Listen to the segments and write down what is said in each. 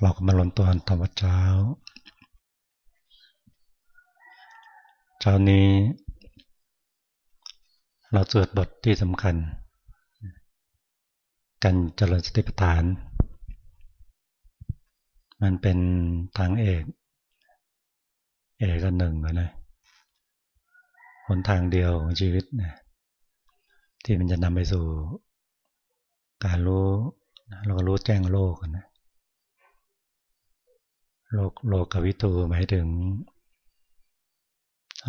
เราก็มาลนตัวตอนวัดเช้า เช้านี้ เราสวดบทที่สำคัญกันเจริญสติปัฏฐาน มันเป็นทางเอก เอกก็หนึ่งนะหนทางเดียวของชีวิตนะที่มันจะนำไปสู่การรู้เราก็รู้แจ้งโลกนะ โลกโลกวิตูหมายถึง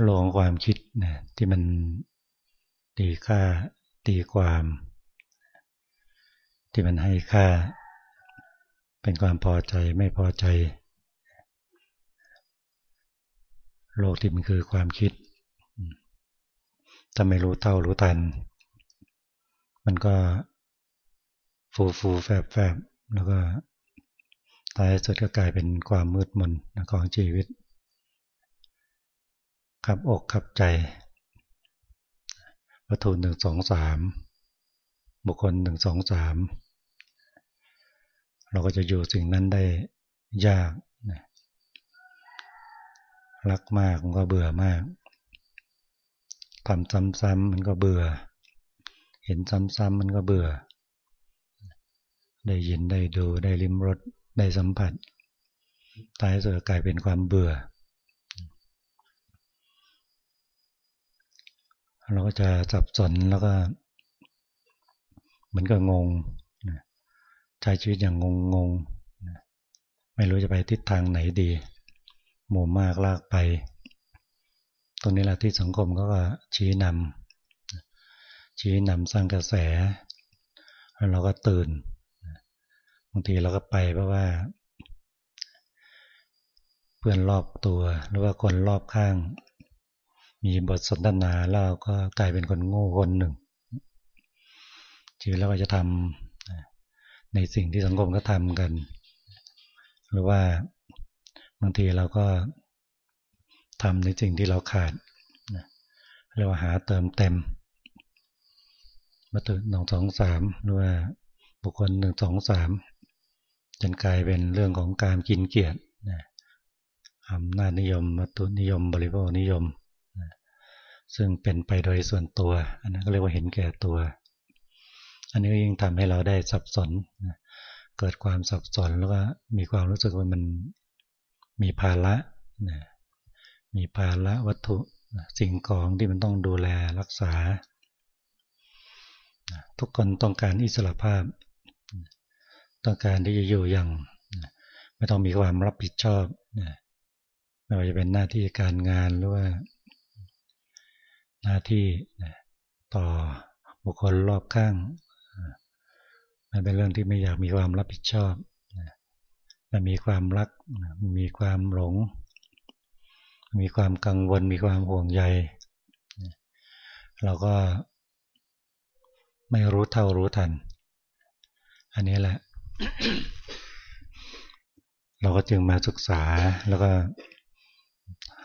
โลของความคิดนะที่มันตีค่าตีความ ที่มันให้ค่า เป็นความพอใจไม่พอใจ โลกที่มันคือความคิดถ้าไม่รู้เท่ารู้ทัน มันก็ฟูฟูแฝบแฝบแล้วก็ ท้ายสุดก็กลายเป็นความมืดมนของชีวิต ขับอกขับใจวัตถุหนึ่งสองสามบุคคลหนึ่งสองสามเราก็จะอยู่สิ่งนั้นได้ยากรักมากมันก็เบื่อมากทำซ้ำๆมันก็เบื่อ เห็นซ้ำๆมันก็เบื่อ ได้ยินได้ดูได้ลิ้มรส ได้สัมผัสตายสุดกลายเป็นความเบื่อ เราก็จะสับสนแล้วก็เหมือนกับงงใช้ชีวิตอย่างงงงงไม่รู้จะไปทิศทางไหนดี หมู่มากลากไป ตรงนี้แหละที่สังคมก็ชี้นำชี้นำสร้างกระแส แล้วเราก็ตื่นางทีเราก็ไปเพราะว่า เพื่อนรอบตัวหรือว่าคนรอบข้าง มีบทสนทนาแล้วก็กลายเป็นคนโง่คนหนึ่งชีวิตเราก็จะทำในสิ่งที่สังคมก็ทำกัน หรือว่าบางทีเราก็ทำในสิ่งที่เราขาดเรียกว่าหาเติมเต็มมาถึงหนึ่งสองสามหรือว่าบุคคลหนึ่งสองสาม จนกลายเป็นเรื่องของการกินเกียรติอำนาจนิยมมัตุนิยม บริโภคนิยม ซึ่งเป็นไปโดยส่วนตัว อันนั้นก็เรียกว่าเห็นแก่ตัว อันนี้ก็ยิ่งทำให้เราได้สับสน เกิดความสับสนแล้วก็มีความรู้สึกว่ามันมีภาระมีภาระวัตถุสิ่งของที่มันต้องดูแลรักษา ทุกคนต้องการอิสระภาพ ต้องการที่จะอยู่อย่างไม่ต้องมีความรับผิดชอบไม่ว่าจะเป็นหน้าที่การงานหรือว่า หน้าที่ต่อบุคคลรอบข้างมันเป็นเรื่องที่ไม่อยากมีความรับผิดชอบมันมีความรักมีความหลง มีความกังวล มีความห่วงใยเราก็ไม่รู้เท่ารู้ทัน อันนี้แหละ เราก็จึงมาศึกษาแล้วก็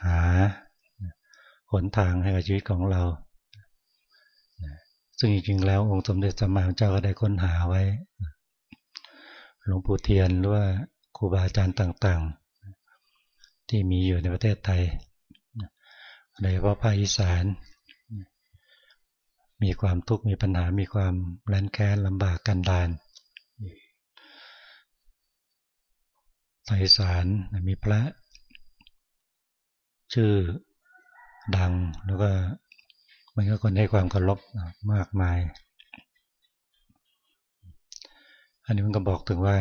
หาหนทางให้กับชีวิตของเรา ซึ่งจริงๆแล้วองค์สมเด็จสมมาเจ้าก็ได้ค้นหาไว้ หลวงปู่เทียนหรือว่าครูบาอาจารย์ต่างๆ ที่มีอยู่ในประเทศไทยโดยเฉพาะภาคอีสาน มีความทุกข์มีปัญหามีความแร้นแค้นลำบากกันดาน ไยสารมีพระ ชื่อดังแล้วก็มันก็คนให้ความเคารพมากมาย อันนี้มันก็บอกถึงว่า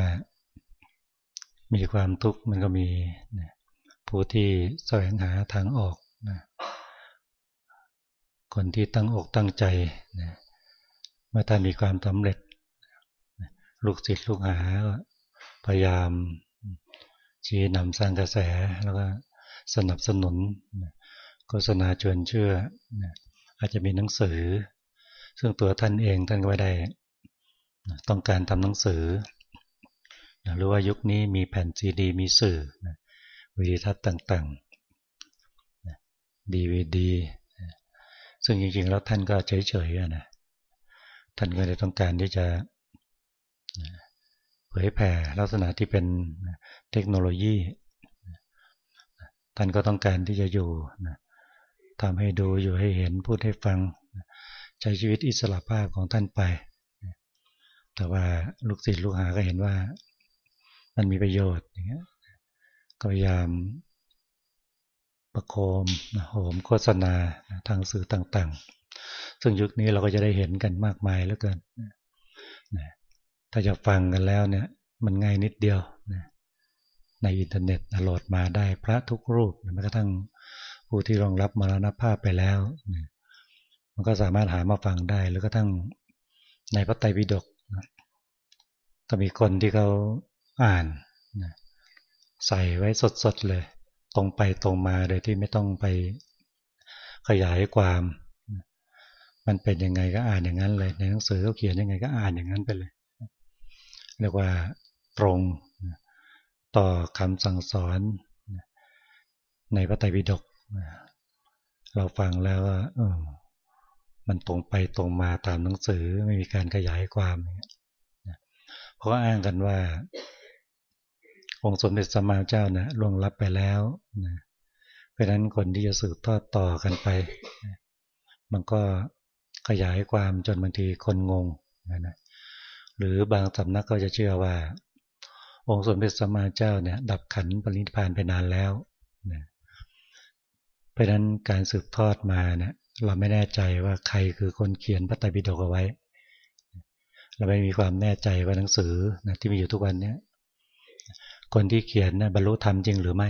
มีความทุกข์มันก็มีผู้ที่แสวงหาทางออกนะคนที่ตั้งอกตั้งใจนะเมื่อท่านมีความสำเร็จ ลูกศิษย์ลูกหาพยายาม ชี้นำสร้างกระแสแล้วก็สนับสนุนโฆษณาชวนเชื่อ อาจจะมีหนังสือ ซึ่งตัวท่านเองท่านก็ไม่ได้ต้องการทำหนังสือหรือว่ายุคนี้มีแผ่นซีดี มีสื่อวิดีทัศน์ต่างๆดีวีดีซึ่งจริงๆแล้วท่านก็เฉยๆนะท่านก็เลยต้องการที่จะ เผยแผ่ลักษณะที่เป็นเทคโนโลยี ท่านก็ต้องการที่จะอยู่ทำให้ดูอยู่ให้เห็นพูดให้ฟังใช้ชีวิตอิสระภาพของท่านไป แต่ว่าลูกศิษย์ลูกหาก็เห็นว่ามันมีประโยชน์อย่างเงี้ยก็พยายามประโคมโหมโฆษณาทางสื่อต่างๆ ซึ่งยุคนี้เราก็จะได้เห็นกันมากมายเหลือเกิน ถ้าจะฟังกันแล้วเนี่ย มันง่ายนิดเดียวในอินเทอร์เน็ตโหลดมาได้พระทุกรูปแม้กระทั่งผู้ที่รองรับมรณภาพไปแล้วมันก็สามารถหามาฟังได้ หรือก็ทั้งในพระไตรปิฎกก็มีคนที่เขาอ่านใส่ไว้สดๆเลย ตรงไปตรงมาโดยที่ไม่ต้องไปขยายความ มันเป็นยังไงก็อ่านอย่างนั้นเลย ในหนังสือเขาเขียนยังไงก็อ่านอย่างนั้นไปเลย เรียกว่าตรงต่อคำสั่งสอนในพระไตรปิฎกเราฟังแล้วว่าเออมันตรงไปตรงมาตามหนังสือไม่มีการขยายความเพราะอ้างกันว่า องค์สมเด็จสมมาเจ้านะล่วงลับไปแล้วนะเพราะนั้นคนที่จะสืบทอดต่อกันไป มันก็ขยายความจนบางทีคนงงนะ หรือบางสำนักก็จะเชื่อว่า องค์สมเด็จสัมมาเจ้าเนี่ยดับขันปรินิพานไปนานแล้วนะเพราะนั้นการสืบทอดมาเนี่ยเราไม่แน่ใจว่าใครคือคนเขียนพระไตรปิฎกเอาไว้ เราไม่มีความแน่ใจว่าหนังสือนะที่มีอยู่ทุกวันนี้คนที่เขียนนะบรรลุธรรมจริงหรือไม่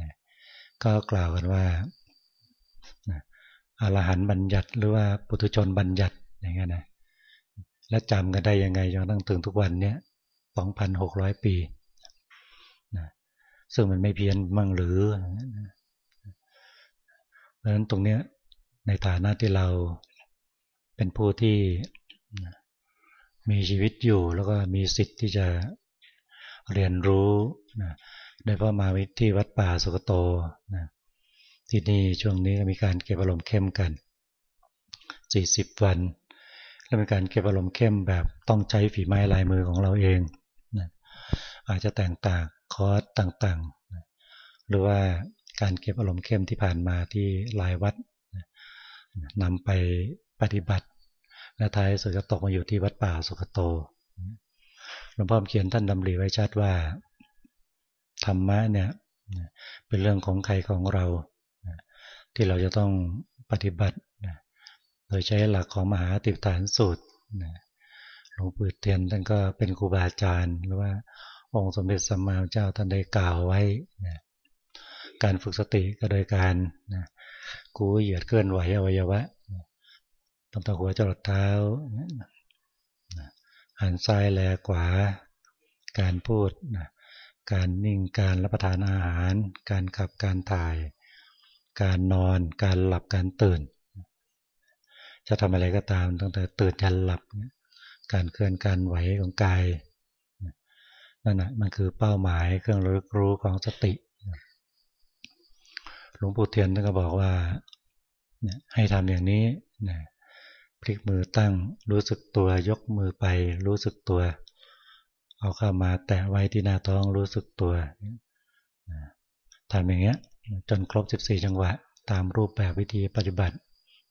นะก็กล่าวกันว่าอรหันต์บัญญัติหรือว่าปุถุชนบัญญัติอย่างเงี้ยนะ และจำกันได้ยังไงจนตั้งถึงทุกวันเนี้ยสองพันหกร้อยปีนะซึ่งมันไม่เพี้ยนมั่งหรือ เพราะฉะนั้นตรงเนี้ยในฐานะที่เราเป็นผู้ที่มีชีวิตอยู่แล้วก็มีสิทธิ์ที่จะเรียนรู้นะโดยเพระมาวิที่วัดป่าสุกโตนะที่นี่ช่วงนี้มีการเก็บอารมณ์เข้มกัน 40 วัน แล้วมีการเก็บอารมณ์เข้มแบบต้องใช้ฝีไม้ลายมือของเราเองนะอาจจะแต่งต่างคอร์สต่างๆนะหรือว่าการเก็บอารมณ์เข้มที่ผ่านมาที่หลายวัดนะนำไปปฏิบัติและท้ายสุดก็ตกมาอยู่ที่วัดป่าสุกโตหลวงพ่อเขียนท่านดำริไว้ชัดว่า ธรรมะเนี่ยเป็นเรื่องของใครของเรา ที่เราจะต้องปฏิบัติ โดยใช้หลักของมหาติฐานสูตรหลวงปู่เตียนท่านก็เป็นครูบาอาจารย์หรือว่าองค์สมเด็จสัมมาเจ้าท่านได้กล่าวไว้การฝึกสติก็โดยการกู้เหยียดเคลื่อนไหวอวัยวะตั้งแต่หัวจรดเท้าหันซ้ายแลขวา การพูดการนิ่งการรับประทานอาหาร การขับการถ่าย การนอน การหลับการตื่น จะทำอะไรก็ตามตั้งแต่ตื่นยันหลับ การเคลื่อนการไหวของกายนั่นแหะมันคือเป้าหมายเครื่องรู้รู้ของสติ หลวงปู่เทียนท่านก็บอกว่าให้ทำอย่างนี้นะพลิกมือตั้งรู้สึกตัวยกมือไป รู้สึกตัว เอาเข้ามาแตะไว้ที่หน้าท้องรู้สึกตัวทำอย่างเงี้ยจนครบ 14 จังหวะ ตามรูปแบบวิธีปฏิบัติ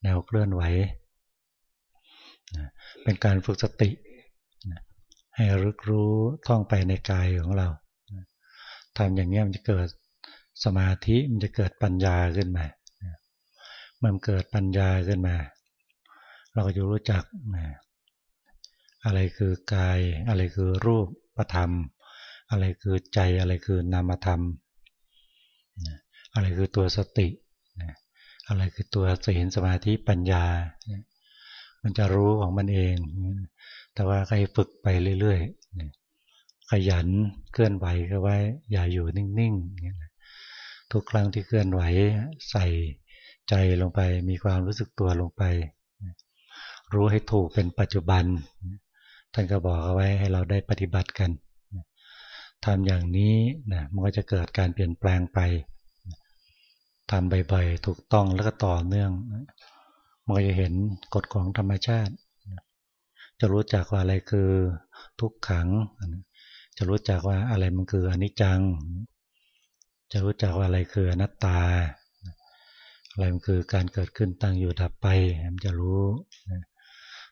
แนวเคลื่อนไหว เป็นการฝึกสติ ให้รึกรู้ท่องไปในกายของเราทำอย่างนี้มันจะเกิดสมาธิมันจะเกิดปัญญาขึ้นมามันเกิดปัญญาขึ้นมา เราก็จะรู้จักอะไรคือกาย อะไรคือรูปประธรรม อะไรคือใจอะไรคือนามธรรม อะไรคือตัวสติ อะไรคือตัวศีลสมาธิปัญญา มันจะรู้ของมันเอง แต่ว่าใครฝึกไปเรื่อยๆ ขยันเคลื่อนไหวก็ไว้ อย่าอยู่นิ่งๆ ทุกครั้งที่เคลื่อนไหวใส่ใจลงไป มีความรู้สึกตัวลงไป รู้ให้ถูกเป็นปัจจุบัน ท่านก็บอกเอาไว้ให้เราได้ปฏิบัติกันทำอย่างนี้นะมันก็จะเกิดการเปลี่ยนแปลงไปทำบ่อยๆ ถูกต้องแล้วก็ต่อเนื่อง มันก็จะเห็นกฎของธรรมชาติ จะรู้จักว่าอะไรคือทุกขัง จะรู้จักว่าอะไรมันคืออนิจจัง จะรู้จักว่าอะไรคืออนัตตา อะไรมันคือการเกิดขึ้นตั้งอยู่ดับไป มันจะรู้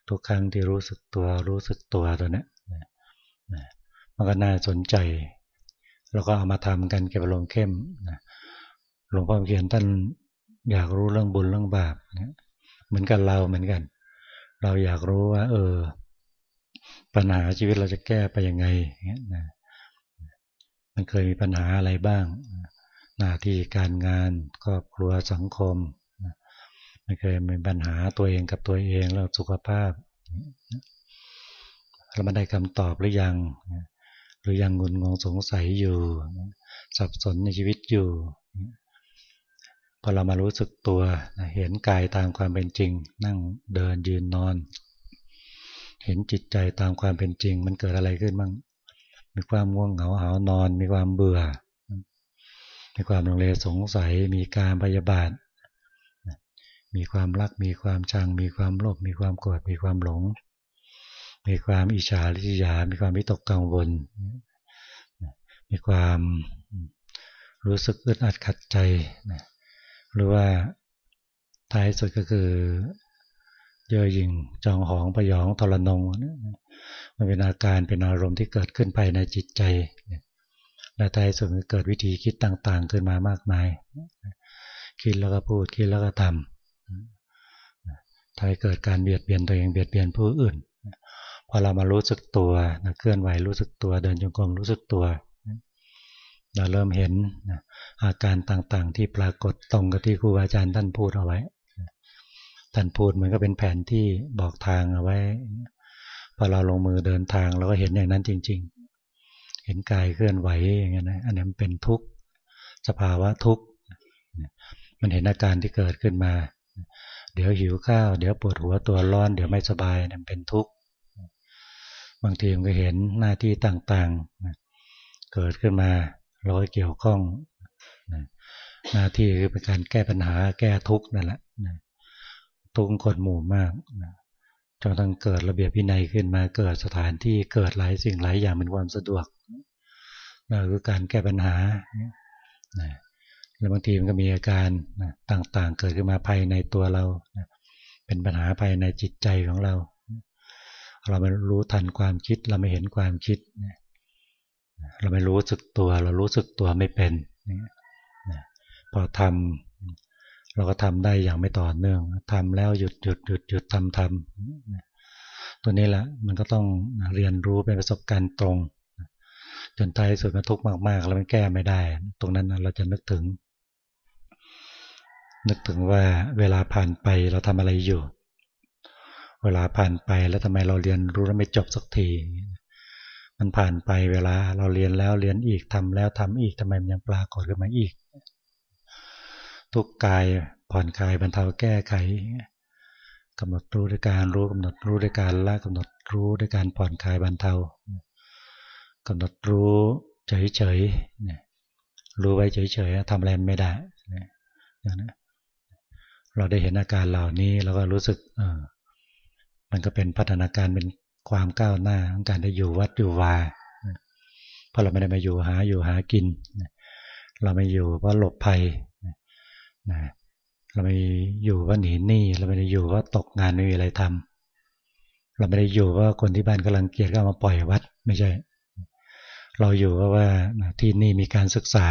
ทุกครั้งที่รู้สึกตัวรู้สึกตัวตัวนี้มันก็น่าสนใจเราก็เอามาทำกันเก็บลงเข้มหลวงพ่อเขียนท่านอยากรู้เรื่องบุญเรื่องบาป เหมือนกันเราเหมือนกัน เราอยากรู้ว่า เออ ปัญหาชีวิตเราจะแก้ไปยังไงนะมันเคยมีปัญหาอะไรบ้าง หน้าที่การงานครอบครัวสังคมมันเคยมีปัญหาตัวเองกับตัวเองแล้วสุขภาพเรามาได้คำตอบหรือยัง หรือยังงุนงงสงสัยอยู่ สับสนในชีวิตอยู่ พอเรามารู้สึกตัวเห็นกายตามความเป็นจริง นั่งเดินยืนนอน เห็นจิตใจตามความเป็นจริง มันเกิดอะไรขึ้นบ้างมีความง่วงเหงาหานอน มีความเบื่อ มีความลังเลสงสัย มีการพยาบาท มีความรัก มีความชัง มีความโลภมีความโกรธมีความหลง มีความอิจฉาริษยา มีความวิตกกังวล มีความรู้สึกอึดอัดขัดใจ หรือว่าท้ายสุดก็คือเย่อหยิ่งจองหองประยองทรนงมันเป็นอาการเป็นอารมณ์ที่เกิดขึ้นภายในจิตใจ และท้ายสุดก็เกิดวิธีคิดต่างๆ ขึ้นมามากมาย คิดแล้วก็พูดคิดแล้วก็ทำท้ายเกิดการเบียดเบียนตัวเองเบียดเบียนผู้อื่นพอเรามารู้สึกตัวเคลื่อนไหวรู้สึกตัวเดินจงกรมรู้สึกตัว เราเริ่มเห็นอาการต่างๆ ที่ปรากฏตรงกับที่ครูอาจารย์ท่านพูดเอาไว้ ท่านพูดเหมือนก็เป็นแผนที่บอกทางเอาไว้ พอเราลงมือเดินทางเราก็เห็นอย่างนั้นจริง ๆ เห็นกายเคลื่อนไหวอย่างนี้นะอันนี้มันเป็นทุกข์สภาวะทุกข์มันเห็นอาการที่เกิดขึ้นมา เดี๋ยวหิวข้าว เดี๋ยวปวดหัวตัวร้อน เดี๋ยวไม่สบายนั่นเป็นทุกข์ บางทีมันก็เห็นหน้าที่ต่างๆ เกิดขึ้นมา เราเกี่ยวข้องหน้าที่คือเป็นการแก้ปัญหาแก้ทุกข์นั่นแหละทุกข์คนหมู่มากจนต้องเกิดระเบียบพินัยขึ้นมาเกิดสถานที่เกิดหลายสิ่งหลายอย่างเป็นความสะดวกนั่นคือการแก้ปัญหาแล้วบางทีมันก็มีอาการต่างๆ เกิดขึ้นมาภายในตัวเราเป็นปัญหาภายในจิตใจของเรา เราไม่รู้ทันความคิดเราไม่เห็นความคิด เราไม่รู้สึกตัว เรารู้สึกตัวไม่เป็นพอทำเราก็ทำได้อย่างไม่ต่อเนื่องทำแล้วหยุดหยุดหยุดหยุดทำทำตัวนี้แหละมันก็ต้องเรียนรู้เป็นประสบการณ์ตรง จนท้ายสุดมันทุกข์มากๆ แล้วมันแก้ไม่ได้ ตรงนั้นเราจะนึกถึง นึกถึงว่าเวลาผ่านไปเราทำอะไรอยู่ เวลาผ่านไปแล้วทำไมเราเรียนรู้แล้วไม่จบสักที มันผ่านไปเวลาเราเรียนแล้วเรียนอีกทำแล้วทำอีกทำไมมันยังปรากฏขึ้นมาอีก ทุกกายผ่อนคลายบรรเทาแก้ไขกำหนดรู้ด้วยการรู้กำหนดรู้ด้วยการละกำหนดรู้ด้วยการผ่อนคลายบรรเทากำหนดรู้เฉยๆรู้ไว้เฉยๆทำอะไรไม่ได้อย่างนั้นเราได้เห็นอาการเหล่านี้เราก็รู้สึกเออมันก็เป็นพัฒนาการเป็น ความก้าวหน้าของการได้อยู่วัดอยู่วาเพราะเราไม่ได้มาอยู่หาอยู่หากิน เราไม่อยู่เพราะหลบภัยเราไม่อยู่ว่าหนีหนี้เราไม่ได้อยู่ว่าตกงานไม่มีอะไรทำเราไม่ได้อยู่ว่าคนที่บ้านกำลังเกลียดก็มาปล่อยวัดไม่ใช่ เราอยู่ว่าะว่าที่นี่มีการศึกษา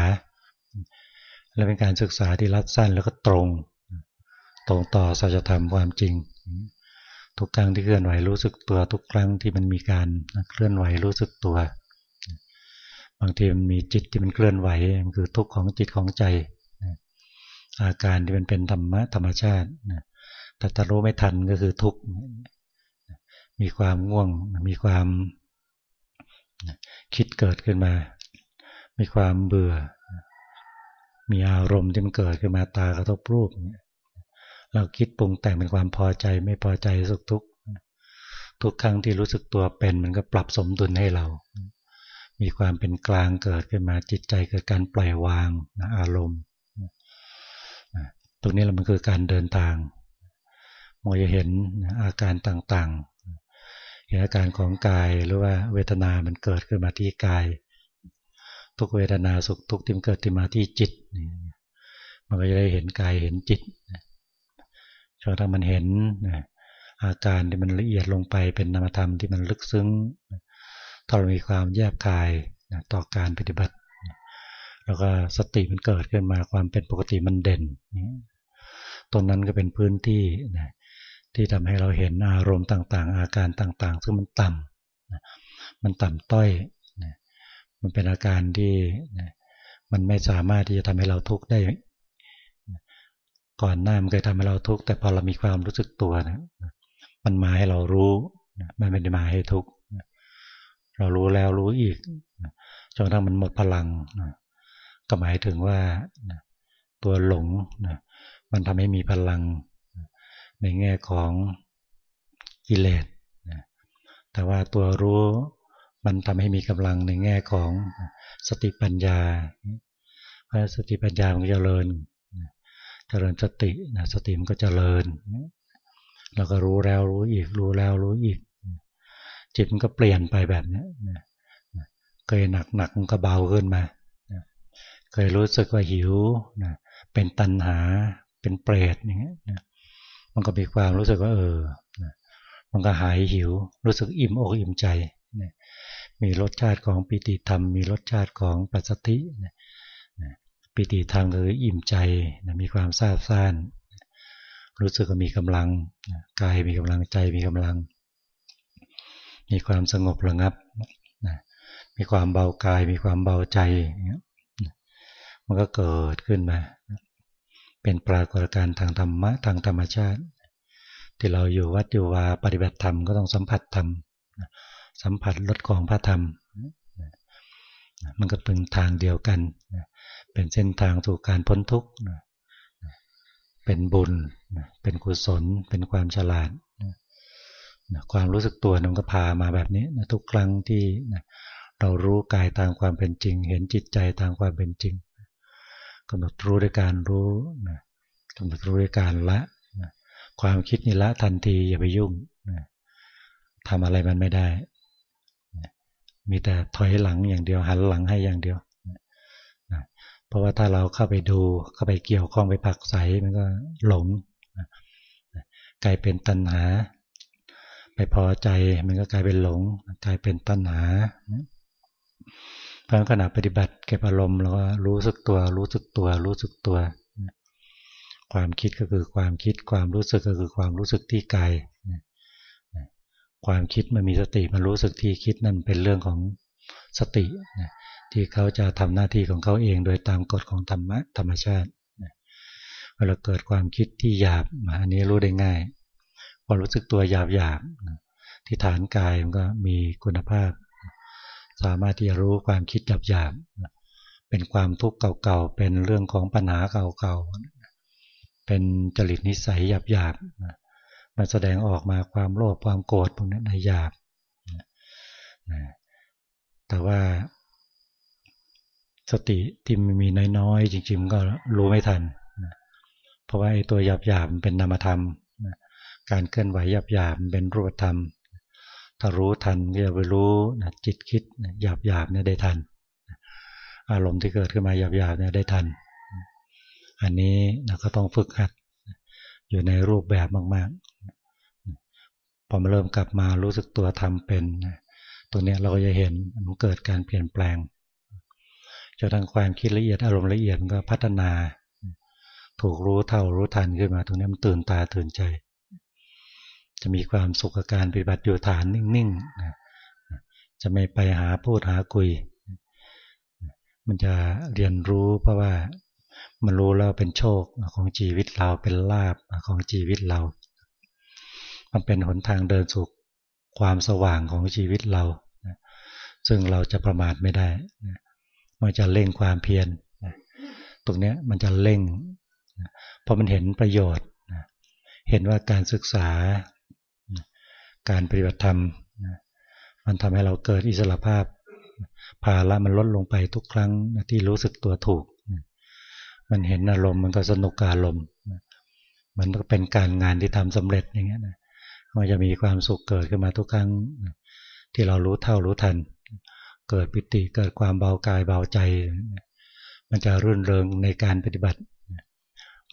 และเป็นการศึกษาที่รัดสั้นแล้วก็ตรง ตรงต่อสัจธรรมความจริง ทุกครั้งที่เคลื่อนไหวรู้สึกตัว ทุกครั้งที่มันมีการเคลื่อนไหวรู้สึกตัว บางทีมันมีจิตที่มันเคลื่อนไหวมันคือทุกข์ของจิตของใจ อาการที่มันเป็นธรรมะธรรมชาติแต่ถ้ารู้ไม่ทันก็คือทุกข์มีความง่วงมีความคิดเกิดขึ้นมา มีความเบื่อ มีอารมณ์ที่มันเกิดขึ้นมาตากระทบรูปเเราคิดปรุงแต่งเป็นความพอใจไม่พอใจสุขทุกทุกครั้งที่รู้สึกตัวเป็นมันก็ปรับสมดุลให้เรา มีความเป็นกลางเกิดขึ้นมาจิตใจเกิดการปล่อยวางนะอารมณ์ตรงนี้เรามันคือการเดินทางมองจะเห็นอาการต่างๆ เห็นอาการของกายหรือว่าเวทนา มันเกิดขึ้นมาที่กาย ทุกเวทนาสุขทุกที่มันเกิดที่มาที่จิต มันก็จะได้เห็นกายเห็นจิต จนถ้ามันเห็นอาการที่มันละเอียดลงไปเป็นนามธรรมที่มันลึกซึ้งถ้าเรามีความแยบกายต่อการปฏิบัติ แล้วก็สติมันเกิดขึ้นมาความเป็นปกติมันเด่นตรงนั้นก็เป็นพื้นที่ที่ทำให้เราเห็นอารมณ์ต่าง ๆ อาการต่าง ๆ ซึ่งมันต่ำมันต่ำต้อยมันเป็นอาการที่มันไม่สามารถที่จะทำให้เราทุกข์ได้ ก่อนหน้ามันเคยทำให้เราทุกข์แต่พอเรามีความรู้สึกตัวนะมันมาให้เรารู้มันไม่ได้มาให้ทุกข์เรารู้แล้วรู้อีกจนกระทั่งมันหมดพลังก็หมายถึงว่าตัวหลงมันทำให้มีพลังในแง่ของกิเลสแต่ว่าตัวรู้มันทำให้มีกำลังในแง่ของสติปัญญาเพราะสติปัญญามันเจริญ เจริญสตินะสติมันก็เจริญเราก็รู้แล้วรู้อีก รู้แล้วรู้อีก จิตมันก็เปลี่ยนไปแบบนี้เคยหนักหนักมันก็เบาขึ้นมาเคยรู้สึกว่าหิวนะเป็นตัณหาเป็นเปรตอย่างเงี้ยนะมันก็มีความรู้สึกว่าเออมันก็หายหิว รู้สึกอิ่มอกอิ่มใจมีรสชาติของปิติธรรม มีรสชาติของปัสสติ ปิติธรรมคืออิ่มใจมีความซาบซ่าน รู้สึกมีกำลังกายมีกำลังใจมีกำลัง มีความสงบระงับมีความเบากาย มีความเบาใจ มันก็เกิดขึ้นมา เป็นปรากฏการณ์ทางธรรมะทางธรรมชาติ ที่เราอยู่วัดอยู่วาปฏิบัติธรรมก็ต้องสัมผัสธรรมสัมผัสรสของพระธรรมมันก็เป็นทางเดียวกัน เป็นเส้นทางสู่การพ้นทุกข์เป็นบุญเป็นกุศล เป็นความฉลาดความรู้สึกตัวมันก็พามาแบบนี้ทุกครั้งที่เรารู้กายตามความเป็นจริง เห็นจิตใจตามความเป็นจริงกำหนดรู้ด้วยการรู้กำหนดรู้ด้วยการละความคิดนี่ละทันทีอย่าไปยุ่งทำอะไรมันไม่ได้ มีแต่ถอยหลังอย่างเดียวหันหลังให้อย่างเดียว เพราะว่าถ้าเราเข้าไปดูเข้าไปเกี่ยวข้องไปผักใสมันก็หลงกลายเป็นตัณหา ไปพอใจมันก็กลายเป็นหลง กลายเป็นตัณหาเพราะขณะปฏิบัติเก็บอารมณ์แล้วก็รู้สึกตัว รู้สึกตัว รู้สึกตัว ความคิดก็คือความคิดความรู้สึกก็คือความรู้สึกที่กายความคิดมันมีสติมันรู้สึกที่คิดนั่นเป็นเรื่องของสตินะ ที่เขาจะทำหน้าที่ของเขาเองโดยตามกฎของธรรมะธรรมชาติเวลาเกิดความคิดที่หยาบอันนี้รู้ได้ง่ายพอรู้สึกตัวหยาบหยาบที่ฐานกายมันก็มีคุณภาพ สามารถที่จะรู้ความคิดหยาบหยาบเป็นความทุกข์เก่าๆเป็นเรื่องของปัญหาเก่าๆเป็นจริตนิสัยหยาบหยาบมันแสดงออกมาความโลภความโกรธพวกนี้ในหยาบแต่ว่า สติที่มันมีน้อยๆ จริง ๆ ก็รู้ไม่ทันเพราะว่าไอ้ตัวหยาบๆมันเป็นนามธรรมการเคลื่อนไหวหยาบๆมันเป็นรูปธรรม ถ้ารู้ทันก็จะไปรู้จิตคิดหยาบๆเนี่ยได้ทัน อารมณ์ที่เกิดขึ้นมาหยาบๆเนี่ยได้ทัน อันนี้เราก็ต้องฝึกหัด อยู่ในรูปแบบมากๆ พอมาเริ่มกลับมารู้สึกตัวทำเป็นตัวนี้เราก็จะเห็นมันเกิดการเปลี่ยนแปลง จนทางความคิดละเอียดอารมณ์ละเอียดมันก็พัฒนา ถูกรู้เท่ารู้ทันขึ้นมาตรงนี้มันตื่นตาตื่นใจ จะมีความสุขกับการปฏิบัติอยู่ฐานนิ่งๆจะไม่ไปหาพูดหาคุย มันจะเรียนรู้เพราะว่ามันรู้แล้วเป็นโชคของชีวิตเราเป็นลาบของชีวิตเรา มันเป็นหนทางเดินสู่ความสว่างของชีวิตเรา ซึ่งเราจะประมาทไม่ได้ มันจะเล่งความเพียรตรงนี้มันจะเล่งเพราะมันเห็นประโยชน์ เห็นว่าการศึกษา การปฏิบัติธรรม มันทำให้เราเกิดอิสระภาพ ภาระมันลดลงไปทุกครั้งที่รู้สึกตัวถูก มันเห็นอารมณ์มันก็สนุกกับอารมณ์ มันก็เป็นการงานที่ทำสำเร็จอย่างเงี้ยนะมันจะมีความสุขเกิดขึ้นมาทุกครั้งที่เรารู้เท่ารู้ทัน เกิดปิติเกิดความเบากายเบาใจ มันจะรื่นเริงในการปฏิบัติ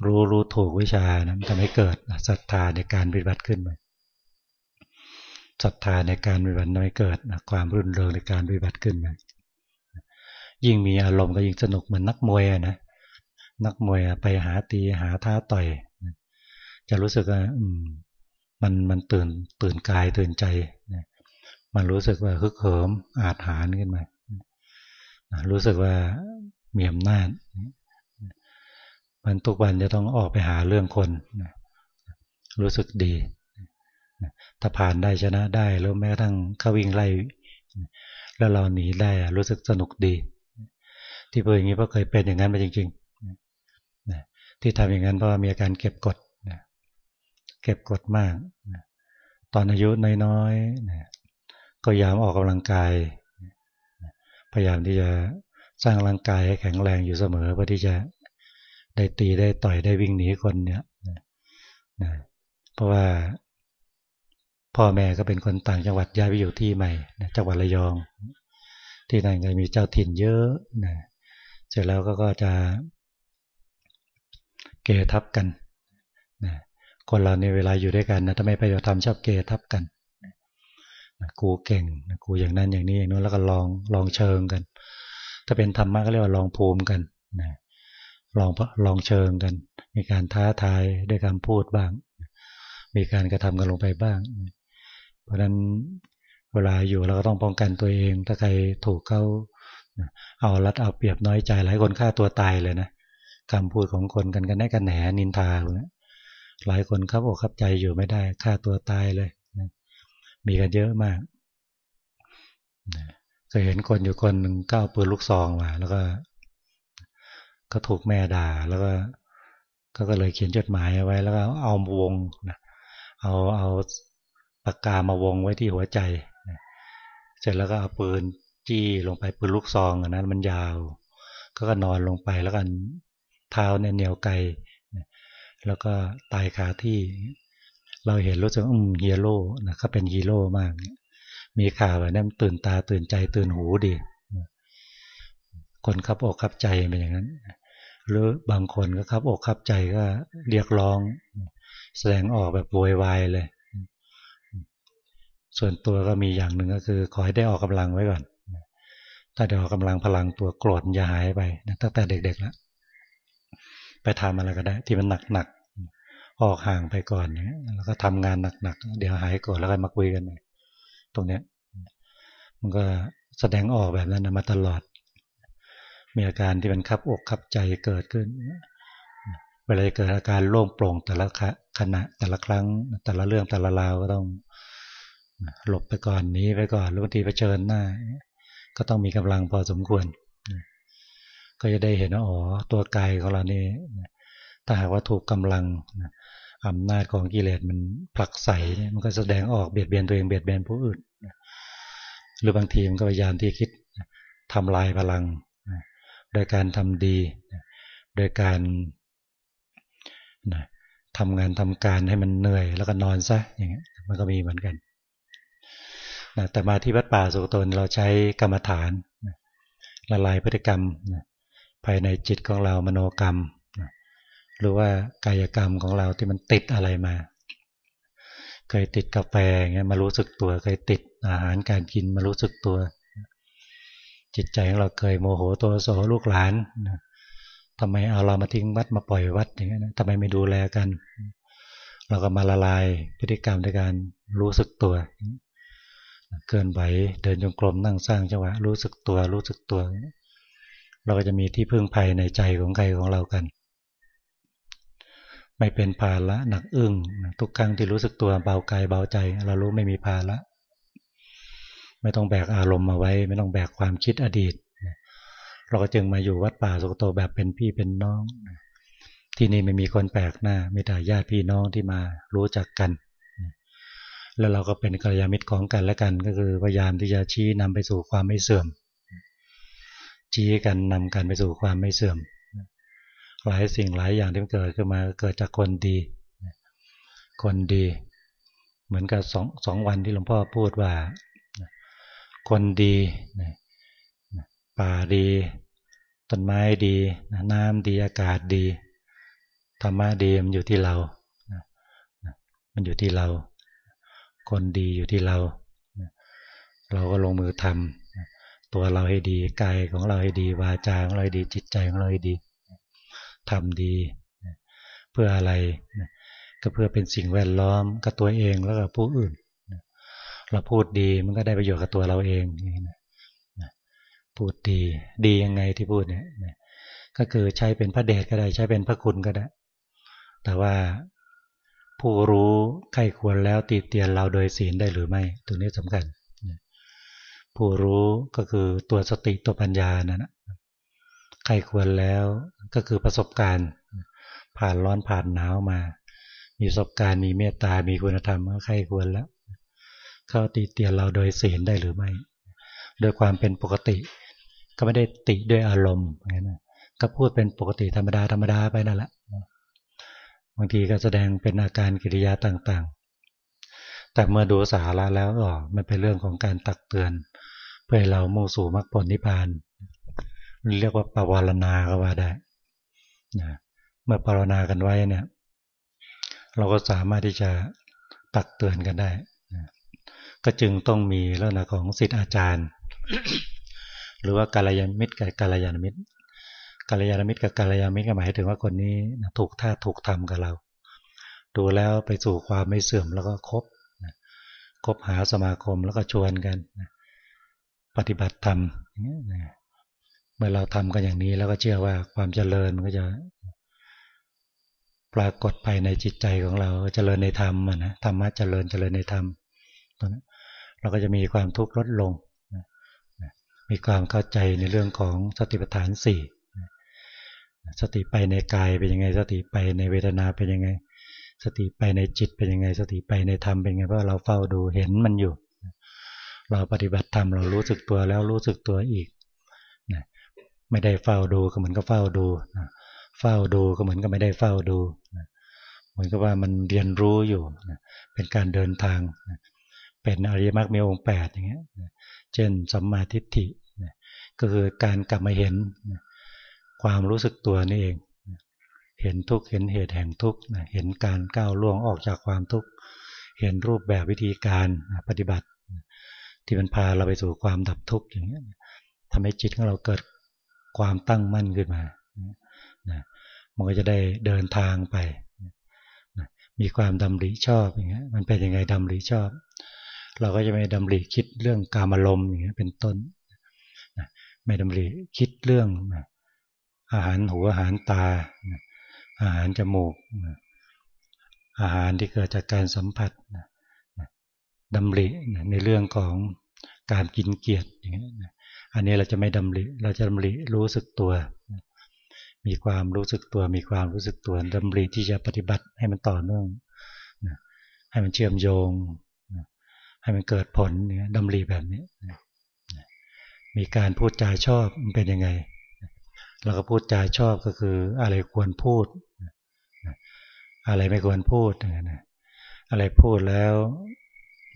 รู้รู้ถูกวิชานะมันทำให้เกิดศรัทธาในการปฏิบัติขึ้นมาศรัทธาในการปฏิบัติทำให้เกิดความรื่นเริงในการปฏิบัติขึ้นมายิ่งมีอารมณ์ก็ยิ่งสนุกเหมือนนักมวยนะนักมวยไปหาตีหาท่าต่อย จะรู้สึกว่าอืมมันมันตื่นตื่นกายตื่นใจ มันรู้สึกว่าฮึกเหิมอาจหารขึ้นมา รู้สึกว่ามีอำนาจ มันทุกวันจะต้องออกไปหาเรื่องคน รู้สึกดี ถ้าผ่านได้ชนะได้แล้วแม้กระทั่งเขาวิ่งไล่ แล้วเราหนีได้รู้สึกสนุกดี ที่เป็นอย่างนี้เพราะเคยเป็นอย่างนั้นมาจริงๆ ที่ทำอย่างนั้นเพราะมีอาการเก็บกด เก็บกดมาก ตอนอายุน้อยๆ ก็ยามออกกำลังกาย พยายามที่จะสร้างร่างกายให้แข็งแรงอยู่เสมอเพื่อที่จะได้ตีได้ต่อยได้วิ่งหนีคนเนี่ยเพราะว่าพ่อแม่ก็เป็นคนต่างจังหวัดย้ายไปอยู่ที่ใหม่จังหวัดระยอง ที่นั่นก็มีเจ้าถิ่นเยอะนะเสร็จแล้วก็ก็จะเกทับกันนะคนเราในเวลาอยู่ด้วยกันนะทำไมไปทำชอบเกทับกัน นะกูเก่งนะกูอย่างนั้นอย่างนี้อย่างนู้นแล้วก็ลองลองเชิงกัน ถ้าเป็นธรรมะก็เรียกว่าลองภูมิกันนะลองลองเชิงกัน มีการท้าทายด้วยการพูดบ้าง มีการกระทำกันลงไปบ้าง เพราะนั้นเวลาอยู่เราก็ต้องป้องกันตัวเอง ถ้าใครถูกเขาเอารัดเอาเปรียบน้อยใจหลายคนฆ่าตัวตายเลยนะคำพูดของคนกันกันแน่กันแหนนินทาเลยหลายคนครับอกขับใจอยู่ไม่ได้ฆ่าตัวตายเลย มีกันเยอะมากเคยเห็นคนอยู่คนหนึ่งก้าวปืนลูกซองมาแล้วก็ ก็ถูกแม่ด่า แล้วก็ก็เลยเขียนจดหมายเอาไว้ แล้วก็เอาวงนะเอาเอาปากกามาวงไว้ที่หัวใจเสร็จแล้วก็เอาปืนจี้ลงไปปืนลูกซองอันนั้นมันยาว ก็ก็นอนลงไปแล้วกันเท้าเนี่ยเหนียวไกลแล้วก็ตายคาที่ เราเห็นรู้สึกอืมฮีโร่นะเขาเป็นฮีโร่มาก มีข่าวแบบนี้ตื่นตาตื่นใจตื่นหูดี คนขับอกขับใจเป็นอย่างนั้น หรือบางคนก็ขับอกขับใจก็เรียกร้อง แสดงออกแบบโวยวายเลย ส่วนตัวก็มีอย่างหนึ่งก็คือ ขอให้ได้ออกกำลังไว้ก่อน ถ้าได้ออกกำลังพลังตัวโกรธอย่าหายไปตั้งแต่เด็กๆแล้ว ไปทำอะไรก็ได้ ที่มันหนักๆ ออกห่างไปก่อนเนี่ยแล้วก็ทำงานหนักๆ เดี๋ยวหายก่อนแล้วก็มาคุยกันใหม่ตรงเนี้ย มันก็แสดงออกแบบนั้นมาตลอด มีอาการที่มันคับอกคับใจเกิดขึ้น เวลาเกิดอาการโล่งโปร่งแต่ละขณะแต่ละครั้ง แต่ละเรื่องแต่ละราวก็ต้องหลบไปก่อนนี้ไปก่อนหรือบางทีเผชิญหน้า ก็ต้องมีกำลังพอสมควร ก็จะได้เห็นว่าอ๋อตัวกายของเรานี่ถ้าหากว่าถูกกำลัง อำนาจของกิเลสมันผลักใส่มันก็แสดงออกเบียดเบียนตัวเองเบียดเบียนผู้อื่นหรือบางทีมันก็พยายามที่คิดทำลายพลัง โดยการทำดี โดยการทำงานทำการให้มันเหนื่อย แล้วก็นอนซะอย่างเงี้ยมันก็มีเหมือนกันนะแต่มาที่วัดป่าสุกตนเราใช้กรรมฐานละลายพฤติกรรมภายในจิตของเรามโนกรรม หรือว่ากายกรรมของเราที่มันติดอะไรมา เคยติดกาแฟเงี้ยมารู้สึกตัว เคยติดอาหารการกินมารู้สึกตัว จิตใจของเราเคยโมโหตัวโสลูกหลานนะทำไมเอาเรามาทิ้งวัดมาปล่อยวัดอย่างเงี้ยทำไมไม่ดูแลกัน เราก็มาละลายพฤติกรรมในการรู้สึกตัวเคลื่อนไหวเดินจงกรมนั่งสร้างจังหวะรู้สึกตัวรู้สึกตัวเราก็จะมีที่พึ่งภัยในใจของใครของเรากัน ไม่เป็นภาระหนักอึ้งทุกครั้งที่รู้สึกตัวเบากายเบาใจ เรารู้ไม่มีภาระไม่ต้องแบกอารมณ์มาไว้ ไม่ต้องแบกความคิดอดีต เราก็จึงมาอยู่วัดป่าสุกโตแบบเป็นพี่เป็นน้อง ที่นี่ไม่มีคนแปลกหน้าไม่แต่ญาติพี่น้องที่มารู้จักกัน แล้วเราก็เป็นกัลยาณมิตรของกันและกัน ก็คือพยายามที่จะชี้นำไปสู่ความไม่เสื่อม ชี้กันนำกันไปสู่ความไม่เสื่อม หลายสิ่งหลายอย่างที่เกิดขึ้นมาเกิดจากคนดี คนดี เหมือนกับสองสองวันที่หลวงพ่อพูดว่า คนดีป่าดีต้นไม้ดีน้ำดีอากาศดีธรรมะดีมันอยู่ที่เรา มันอยู่ที่เรา คนดีอยู่ที่เรา เราก็ลงมือทำตัวเราให้ดีกายของเราให้ดีวาจาของเราให้ดีจิตใจของเราให้ดี ทำดี เพื่ออะไรก็เพื่อเป็นสิ่งแวดล้อมกับตัวเองแล้วกับผู้อื่น เราพูดดีมันก็ได้ประโยชน์กับตัวเราเองพูดดีดียังไงที่พูดเนี่ยก็คือใช้เป็นพระเดชก็ได้ใช้เป็นพระคุณก็ได้ แต่ว่าผู้รู้ใครควรแล้วตีเตียนเราโดยศีลได้หรือไม่ ตรงนี้สำคัญ ผู้รู้ก็คือตัวสติตัวปัญญานั่นนะ ใครควรแล้วก็คือประสบการณ์ ผ่านร้อนผ่านหนาวมา มีประสบการณ์มีเมตตา มีคุณธรรมก็ใครควรแล้ว เขาตีเตียนเราโดยศีลได้หรือไม่ โดยความเป็นปกติ ก็ไม่ได้ติด้วยอารมณ์นะก็พูดเป็นปกติธรรมดาธรรมดาไปนั่นแหละบางทีก็แสดงเป็นอาการกิริยาต่างๆ แต่เมื่อดูสาระแล้วอ๋อมันเป็นเรื่องของการตักเตือน เพื่อเรามุ่งสู่มรรคผลนิพพาน เรียกว่าปวารณาก็ว่าได้นะเมื่อปารณากันไว้เนี่ย เราก็สามารถที่จะตักเตือนกันได้นะก็จึงต้องมีลักษณะของสิทธิอาจารย์ หรือว่ากาลยานมิตรกับกาลยานมิตรกาลยานมิตรกับกาลยานมิตรก็หมายถึงว่าคนนี้ถูกท่าถูกทำกับเรา ดูแล้วไปสู่ความไม่เสื่อมแล้วก็คบคบหาสมาคมแล้วก็ชวนกัน ปฏิบัติธรรม เมื่อเราทำกันอย่างนี้แล้วก็เชื่อว่าความเจริญมันก็จะ ปรากฏภายในจิตใจของเราเจริญในธรรมนะธรรมะเจริญเจริญในธรรมตอนนั้นเราก็จะมีความทุกข์ลดลง มีความเข้าใจในเรื่องของสติปัฏฐานสี่สติไปในกายเป็นยังไง สติไปในเวทนาเป็นยังไง สติไปในจิตเป็นยังไง สติไปในธรรมเป็นยังไงเพราะเราเฝ้าดูเห็นมันอยู่ เราปฏิบัติธรรมเรารู้สึกตัวแล้วรู้สึกตัวอีก ไม่ได้เฝ้าดูก็เหมือนกับเฝ้าดูเฝ้าดูก็เหมือนกับไม่ได้เฝ้าดูเหมือนกับว่ามันเรียนรู้อยู่เป็นการเดินทางเป็นอริยมรรคมีองค์แปดอย่างเงี้ยเช่นสัมมาทิฏฐิก็คือการกลับมาเห็นความรู้สึกตัวนี่เอง เห็นทุกเห็นเหตุแห่งทุกเห็นการก้าวล่วงออกจากความทุกข์เห็นรูปแบบวิธีการปฏิบัติ ที่มันพาเราไปสู่ความดับทุกข์อย่างนี้ยทำให้จิตของเราเกิด ความตั้งมั่นขึ้นมานะมันก็จะได้เดินทางไปนะมีความดำริชอบอย่างเงี้ยมันเป็นยังไงดำริชอบ เราก็จะไม่ดำริคิดเรื่องการอารมณ์อย่างเงี้ยเป็นต้นนะไม่ดำริคิดเรื่องนะอาหารหูอาหารตา อาหารจมูก อาหารที่เกิดจากการสัมผัสดำริในเรื่องของการกินเกียรติอย่างนี้ อันนี้เราจะไม่ดำริเราจะดำริรู้สึกตัว มีความรู้สึกตัว มีความรู้สึกตัวดำริที่จะปฏิบัติให้มันต่อเนื่องให้มันเชื่อมโยง ให้มันเกิดผลเนี่ยดำริแบบนี้ มีการพูดจาชอบมันเป็นยังไงเราก็พูดจาชอบก็คืออะไรควรพูด อะไรไม่ควรพูดอะไรพูดแล้ว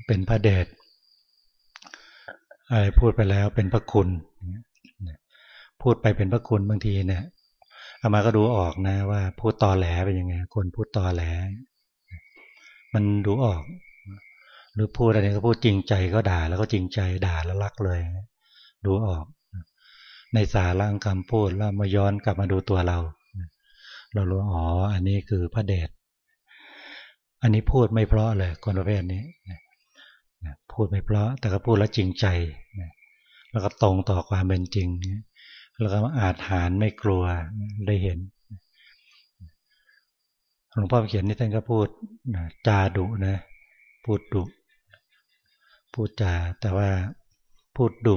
เป็นพระเดช อะไรพูดไปแล้วเป็นพระคุณ พูดไปเป็นพระคุณบางทีเนี่ยอามาก็ดูออกนะว่า พูดตอแหลเป็นยังไง คนพูดตอแหล มันดูออก หรือพูดอะไรก็พูดจริงใจก็ด่าแล้วก็จริงใจด่าแล้วรักเลย ดูออก ในสาระคำพูดแล้วมาย้อนกลับมาดูตัวเรา เรารู้อ๋ออันนี้คือพระเดชอันนี้พูดไม่เพราะเลยคนประเภทนี้ พูดไม่เพราะแต่ก็พูดแล้วจริงใจ แล้วก็ตรงต่อความเป็นจริง แล้วก็อาจหารไม่กลัวได้เห็นหลวงพ่อเขียนนี่ท่านก็พูดจาดุนะ พูดดุพูดจาแต่ว่าพูดดุ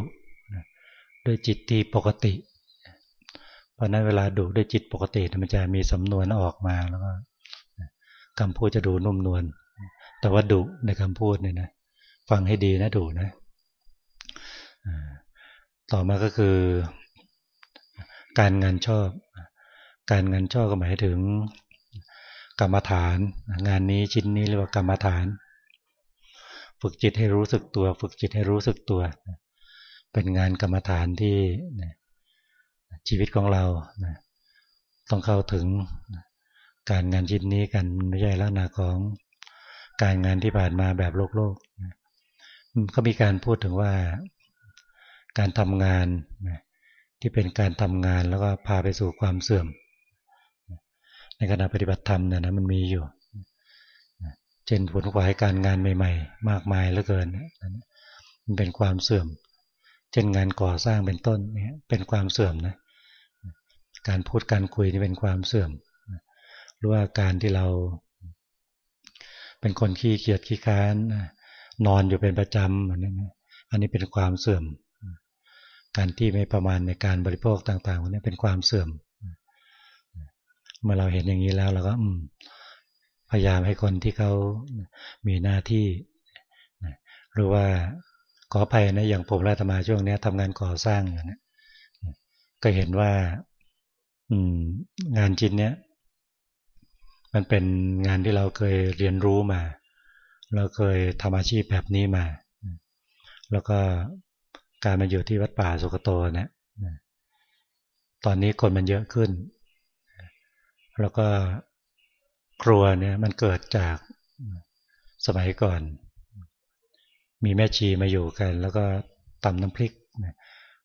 ด้วยจิตที่ปกติ เพราะนั้นเวลาดุด้วยจิตปกติมันจะมีสำนวนออกมาแล้วก็คำพูดจะดูนุ่มนวลแต่ว่าดุในคำพูดเนี่ยนะ ฟังให้ดีนะดูนะต่อมาก็คือ การงานชอบ การงานชอบก็หมายถึงกรรมฐาน งานนี้ชิ้นนี้เรียกว่ากรรมฐาน ฝึกจิตให้รู้สึกตัว ฝึกจิตให้รู้สึกตัว เป็นงานกรรมฐานที่ชีวิตของเราต้องเข้าถึงการงานชิ้นนี้กันไม่ใช่ลักษณะของการงานที่ผ่านมาแบบโลกโลก ก็มีการพูดถึงว่าการทำงานที่เป็นการทำงานแล้วก็พาไปสู่ความเสื่อม ในขณะปฏิบัติธรรมเนี่ยนะมันมีอยู่เช่นผลขวายการงานใหม่ ๆ มากมายเหลือเกิน มันเป็นความเสื่อม เช่นงานก่อสร้างเป็นต้นเนี่ยเป็นความเสื่อมนะการพูดการคุยนี่เป็นความเสื่อมหรือว่าการที่เรา เป็นคนขี้เกียจขี้ค้าน นอนอยู่เป็นประจำอันนี้อันนี้เป็นความเสื่อม การที่ไม่ประมาณในการบริโภคต่างๆอันนี้เป็นความเสื่อม เมื่อเราเห็นอย่างนี้แล้วเราก็พยายามให้คนที่เขามีหน้าที่หรือว่าขออภัยนะอย่างผมและธรรมาช่วงนี้ทำงานก่อสร้างอย่างนี้ก็เห็นว่างานชิ้นเนี้ยมันเป็นงานที่เราเคยเรียนรู้มา เราเคยทำอาชีพแบบนี้มา แล้วก็การมาอยู่ที่วัดป่าสุกโตเนี่ยตอนนี้คนมันเยอะขึ้น แล้วก็ครัวเนี่ยมันเกิดจากสมัยก่อน มีแม่ชีมาอยู่กัน แล้วก็ตำน้ำพริก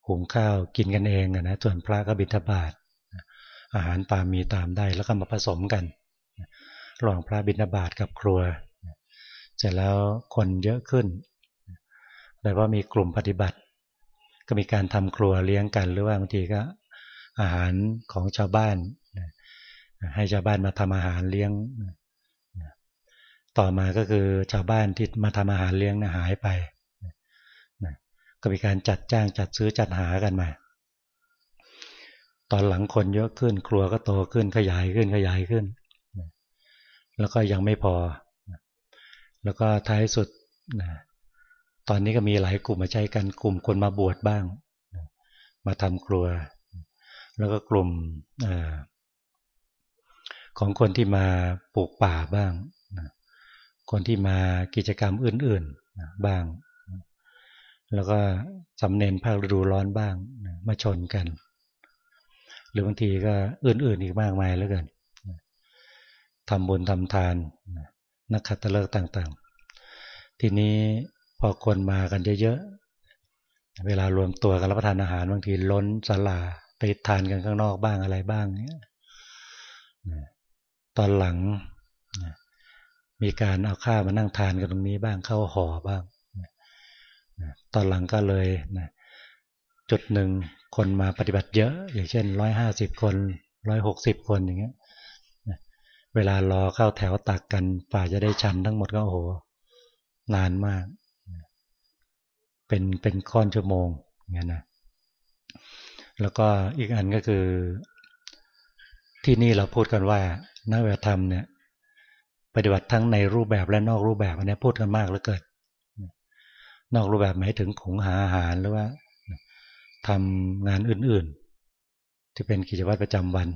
หุงข้าวกินกันเองนะส่วนพระก็บิณฑบาตอาหารตามมีตามได้แล้วก็มาผสมกันระหว่างพระบิณฑบาตกับครัว เสร็จแล้วคนเยอะขึ้นแต่ว่ามีกลุ่มปฏิบัติ ก็มีการทำครัวเลี้ยงกัน หรือว่าบางทีก็อาหารของชาวบ้าน ให้ชาวบ้านมาทำอาหารเลี้ยง ต่อมาก็คือชาวบ้านที่มาทำอาหารเลี้ยงนะหายไป ก็มีการจัดจ้างจัดซื้อจัดหากันมา ตอนหลังคนเยอะขึ้น ครัวก็โตขึ้นขยายขึ้นขยายขึ้น แล้วก็ยังไม่พอ แล้วก็ท้ายสุดนะตอนนี้ก็มีหลายกลุ่มมาใช้กันกลุ่มคนมาบวชบ้าง มาทำครัว แล้วก็กลุ่มอของคนที่มาปลูกป่าบ้างคนที่มากิจกรรมอื่นๆบ้าง แล้วก็สำเน็นภาคฤดูร้อนบ้างมาชนกัน หรือบางทีก็อื่นๆอีกมากมายแล้วกันทำบุญทำทานนั นักขัตฤกษ์ต่างๆ ทีนี้พอคนมากันเยอะๆ เวลารวมตัวกันรับประทานอาหารบางทีล้นสลาไปทานกันข้างนอกบ้างอะไรบ้างเนี้ยตอนหลังมีการเอาข้าวมานั่งทานกันตรงนี้บ้างเข้าห่อบ้าง ตอนหลังก็เลยจุดหนึ่งคนมาปฏิบัติเยอะ อย่างเช่นร้อยห้าสิบคนร้อยหกสิบคนอย่างเงี้ย เวลารอเข้าแถวตักกันฝ่าจะได้ชันทั้งหมดก็โอ้โห นานมาก เป็นเป็นค่อนชั่วโมงอย่างนี้นะแล้วก็อีกอันก็คือ ที่นี่เราพูดกันว่านักวิธรรมเนี่ย ปฏิบัติทั้งในรูปแบบและนอกรูปแบบอันนี้พูดกันมากเหลือเกินนอกรูปแบบหมายถึงขงหาอาหารหรือว่าทำงานอื่นๆ ที่เป็นกิจวัตรประจำวัน